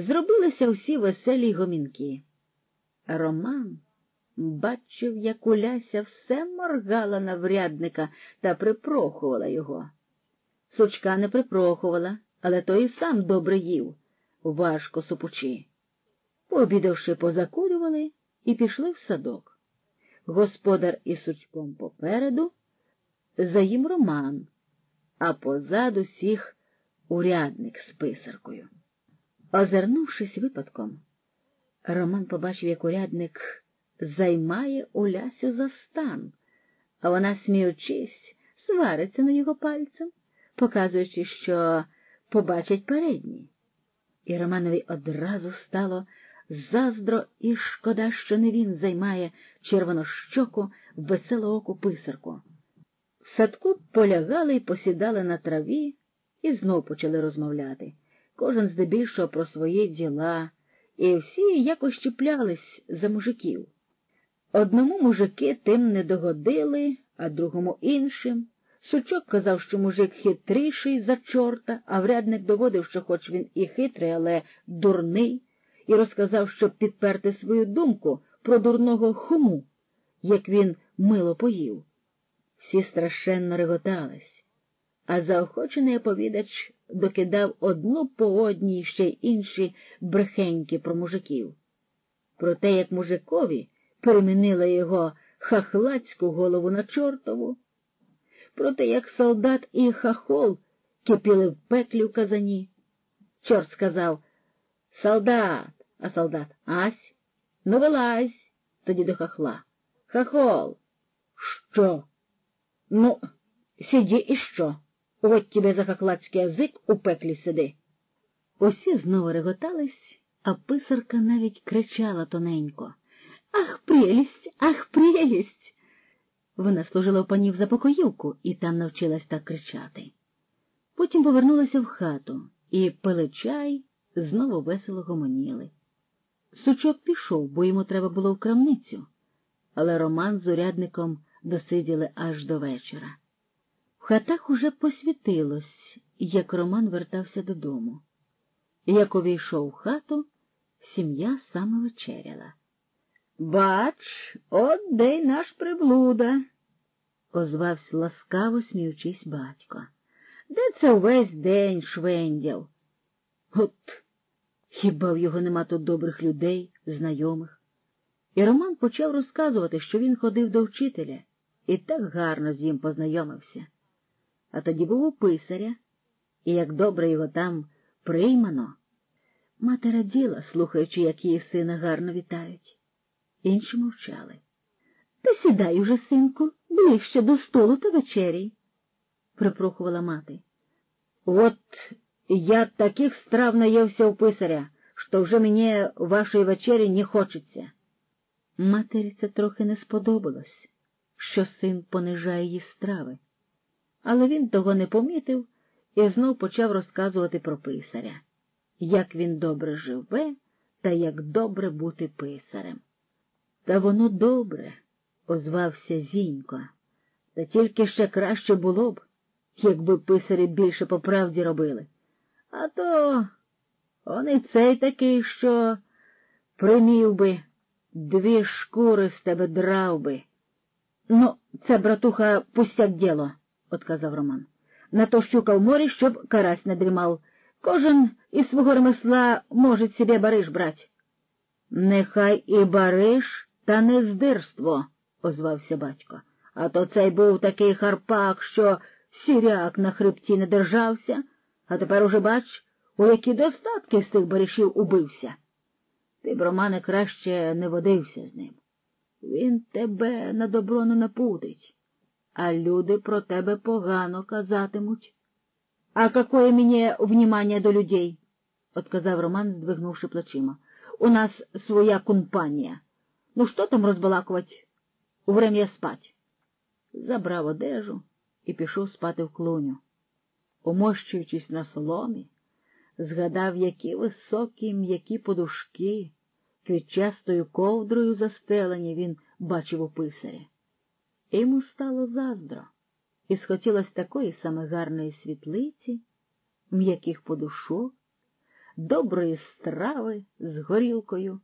Зробилися всі веселі гомінки. Роман бачив, як Уляся все моргала на врядника та припрохувала його. Сучка не припрохувала, але той і сам добре їв, важко супучи. Пообідавши, позакурювали і пішли в садок. Господар із сучком попереду, за їм роман, а позаду всіх урядник з писаркою. Озирнувшись випадком, Роман побачив, як урядник займає Улясю за стан, а вона, сміючись, свариться на його пальцем, показуючи, що побачить передній. І Романові одразу стало заздро і шкода, що не він займає червонощоку веселооку писарку. В садку полягали і посідали на траві і знов почали розмовляти, кожен здебільшого про свої діла, і всі якось чіплялись за мужиків. Одному мужики тим не догодили, а другому іншим. Сучок казав, що мужик хитріший за чорта, а врядник доводив, що хоч він і хитрий, але дурний, і розказав, щоб підперти свою думку про дурного хому, як він мило поїв. Всі страшенно реготались, а заохочений оповідач докидав одну по одній ще й інші брехеньки про мужиків. Про те, як мужикові перемінила його хахлацьку голову на чортову, про те, як солдат і хахол кипіли в пеклі в казані. Чорт сказав Солдат, а солдат Ась, ну вилазь тоді до хахла. Хахол. Що? Ну, сиді і що? От тебе за хахлацький язик у пеклі сиди. Усі знову реготались, а писарка навіть кричала тоненько. Ах, прелість, ах, прелість. Вона служила у панів за покоївку і там навчилась так кричати. Потім повернулася в хату і пили чай, знову весело гомоніли. Сучок пішов, бо йому треба було в крамницю, але Роман з урядником досиділи аж до вечора. Хатах уже посвітилось, як Роман вертався додому. Як увійшов в хату, сім'я саме вечеряла. Бач, от де й наш приблуда, озвався ласкаво сміючись батько. Де це увесь день швендяв? От хіба в його нема тут добрих людей, знайомих? І Роман почав розказувати, що він ходив до вчителя і так гарно з ним познайомився. А тоді був у писаря, і як добре його там приймано. Мати раділа, слухаючи, як її сина гарно вітають. Інші мовчали. Та сідай уже, синку, ближче до столу та вечері, припрохувала мати. От я таких страв наевся у писаря, що вже мені вашої вечері не хочеться. Матері це трохи не сподобалось, що син понижає її страви, але він того не помітив і знов почав розказувати про писаря, як він добре живе та як добре бути писарем. Та воно добре, озвався Зінько. Та тільки ще краще було б, якби писарі більше по правді робили. А то он і цей такий, що примів би, дві шкури з тебе драв би. Ну, це, братуха, пустяк діло, отказав Роман. На то щука морі, щоб карась не дрімав. Кожен із свого ремесла може собі бариш брать. Нехай і бариш. Та не здирство, озвався батько. А то цей був такий харпак, що сіряк на хребті не держався, а тепер уже бач, у які достатки з тих баришів убився. Ти б, Романе, краще не водився з ним. Він тебе на добро не напудить, а люди про тебе погано казатимуть. А какое мені внімання до людей? отказав Роман, здвигнувши плечима. У нас своя компанія. Ну, що там розбалакувати? Врем'я спать. Забрав одежу і пішов спати в клуню. Умощуючись на соломі, згадав, які високі м'які подушки, квітчастою ковдрою застелені він бачив у писарі. Йому стало заздро, і схотілось такої саме гарної світлиці, м'яких подушок, доброї страви з горілкою,